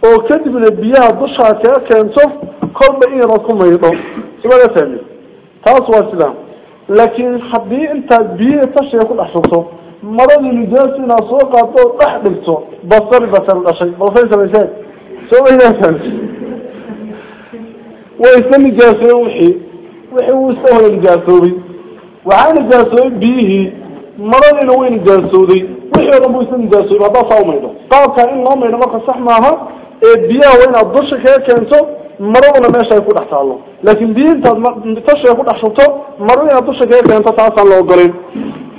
[SPEAKER 1] وكتب نبيها بشها كأنتو كل بإن ركم يضو خلاص واسلا لكن حبي انت بيه تشي يكون احسنته مرض اللي جالسين اسوق أعطوه تحدلته بصري بصري بصري. بصري بصري بصري. بصري بصري بصري؟ ويسمى جاسوي وحي. وحي وستهل الجاسوي. وعان الجاسوي بيه. مرض اللي وين الجاسوي؟ وحي ربو يسمى جاسوي بعضها صاوميه طاقة إن اللهم ينبقى صح معها. إيه بيه وين الضرشة كيه كانتو؟ Meesha ay ku dhex taallo. Laakin biyi intaad tashiga ku dhex shubto marada inaad dusha kaga keento taasaan la ogolayn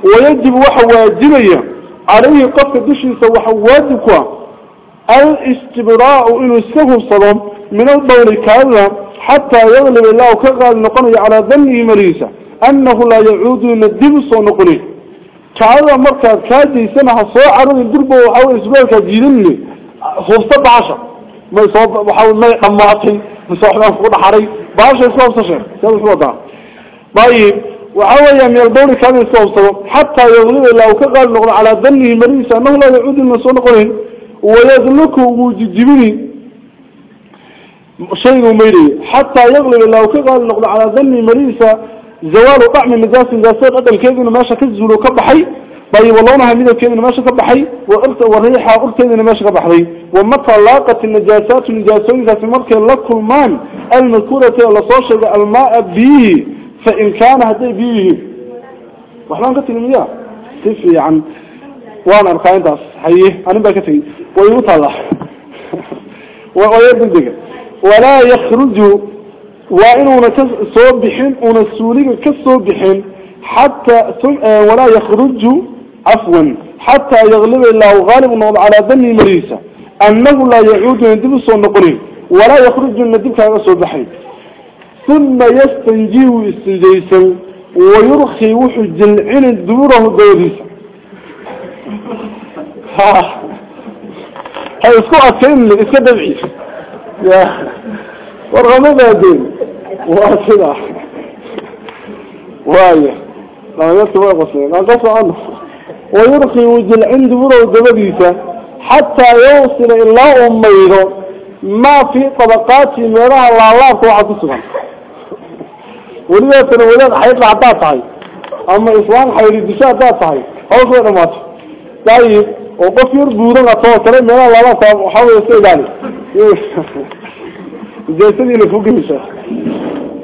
[SPEAKER 1] ويجب واجبية عليه قفك دشيسة وحا واجبك الاستبراء إنه السهو الصدام من الضول كذا حتى يغلب الله كغال نقني على ذنه مريسة أنه لا يعود من الدبس ونقني كذا مركز كادي سنة صاع عرض الدرب وحاول إسبوع كديرني خمسة عشر ما يصاب وحاول ما يقمعطي مصاحبه فقود حري. بعشر يصاب سشر هذا الوضع طيب وعوية من البول كان يستوصل حتى يغلب الله وكقال نقول على ذنه مريسا أنه لا يعود المسؤول قرين. ويذلكه وجدبني شيء ميري حتى يغلب الله وكقال نقول على ذنه مريسا زوال طعم النجاس النجاسات قد الكيدن ماشا كزلو كبحي طيب والله ما هميدا كيدن ماشا كبحي؟ وقلت والريحة قلت كيدن ماشا كبحي؟ ومتى لاقت النجاسات النجاسين في مركز لكل مان المذكورة لصوشة الماء به فإن كان هدي به. وحنا قلت لهم إياه تفي عن وأنا القائد داس. حيه أنا بكتي ويموت الله ويبدأ ولا يخرج وإنه صوبحين ونسولي كالصوبحين حتى ولا يخرج عفوا حتى يغلب الله غالب على دم مريسة. أنه لا يعود يندب الصنقرين ولا يخرج الندب كهذا صوبحين ثم يستنجيه استنجيسا ويرخي وحو جلعين دوره دوريسا ها. هاي اسكو أكين لي اسكو دبعي. يا. ورغم دين واسدا واية. لا ولا قصير لا قصة عنه. ويرخي وجلعين دوره دوريسا حتى يوصل إلى أميره ما في طبقات ميراها الله الله كوحة كسبا ولذا تنولاد حيطلع عطاطهي أما إسلام حيري دشاء عطاطهي هو شوية ماتش طيب وقف يربورن أطوى كلام ميراها الله الله صاحب وحاول يستيد عليه جيسدي لفوق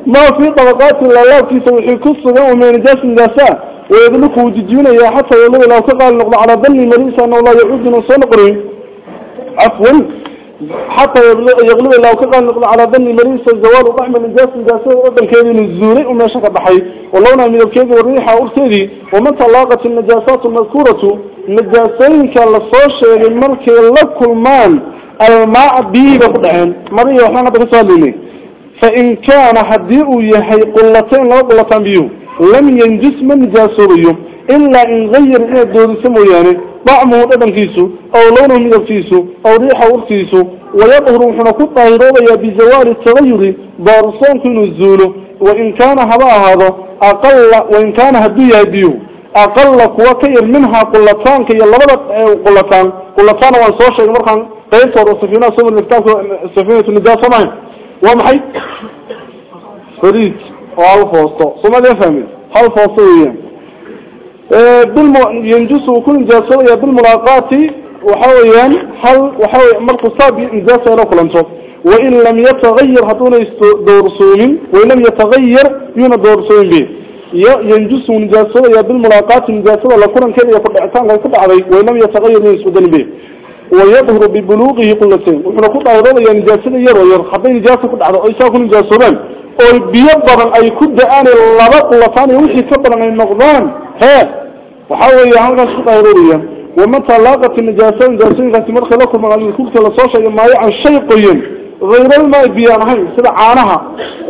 [SPEAKER 1] ما في طبقات إلا الله كيسا وحي كسبا ومن نجاس نجاسا ويذلك وجديون يا حتى يقول لو كقال النقض على ظل مريسا أنه لا يعود من صنقري. عفوا. حتى يغلب كقال نقل على ظن مريس الزوال وطعم النجاس الجاسة وقبل كيدي الزوري وما شك بحي. والله من الكيد والريحة والكيدي. ومتى لاقت النجاسات المذكورة. نجاسين كان للصوش للملك لكل مان الماء به بقدعين مريا وحنا قد سألوني فإن كان حديء يحي قلتين لو قلتان بيو. لم ينجس من نجاسوريو إلا إن غير إيه دور سمو يعني طعمه أبن كيسو أو لونه من كيسو أو ريحه وركيسو ويظهر حنا كنت هيروبيا بزوال التغير بارصون كن الزول وإن كان هذا هذا أقل وإن كان هدية هديو أقل كوكير منها قلتان كي يلبضت قلتان. قلتان وانصوش المرخان قيس ورصفينا سوى المفتاح سفينة النجاسة معين ومحي. فريد. وعلى فوسطه ثم ذا فهمين هل فوسطه إياه بالم ينجس وكل جاسوية بالملاقات وحويا هل وحوي مركو صاب إنجاسة لو كلنتو وإن لم يتغير هدون دور صوم وإن لم يتغير يون دور صوم به ينجس ونجاسوية بالملاقات كذا يقول اعتان غير كبع عليه وإن لم يتغير ينسودن به ويظهر ببلوغه سين وحنا كنت أوضا ينجاسة يرو ير خطي نجاسة كنت على أيسا كل ku da-aan laba qulataan iyo wixii ka badan ay noqdaan he waxa weeye halkaas ku daahiroobayaan ومتى لاقت النجاسة نجاسين كانت مرخة لكم على الكوكة لصوشة ما عن شيء قيم. غير الماء بيان هاي سبع عانها.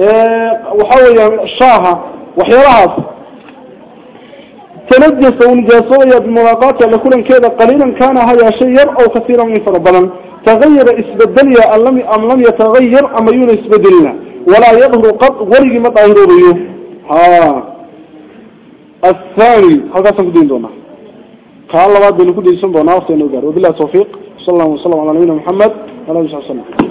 [SPEAKER 1] آه وحاول الشاها وحيرها. تنجس ونجاسة بملاقاتها لكل كذا قليلا كان هيا شيء أو كثيرا من فربلا تغير إسبدليا أم لم, يتغير أما يون اسبدلنا ولا يظهر قط ورق ما طاهروريه ها. الثاني هذا سنقدين دونا. قال الله بعد بنقول يسون دونا وقت وبالله التوفيق. صلى الله وسلم على نبينا محمد وعلى آله وصحبه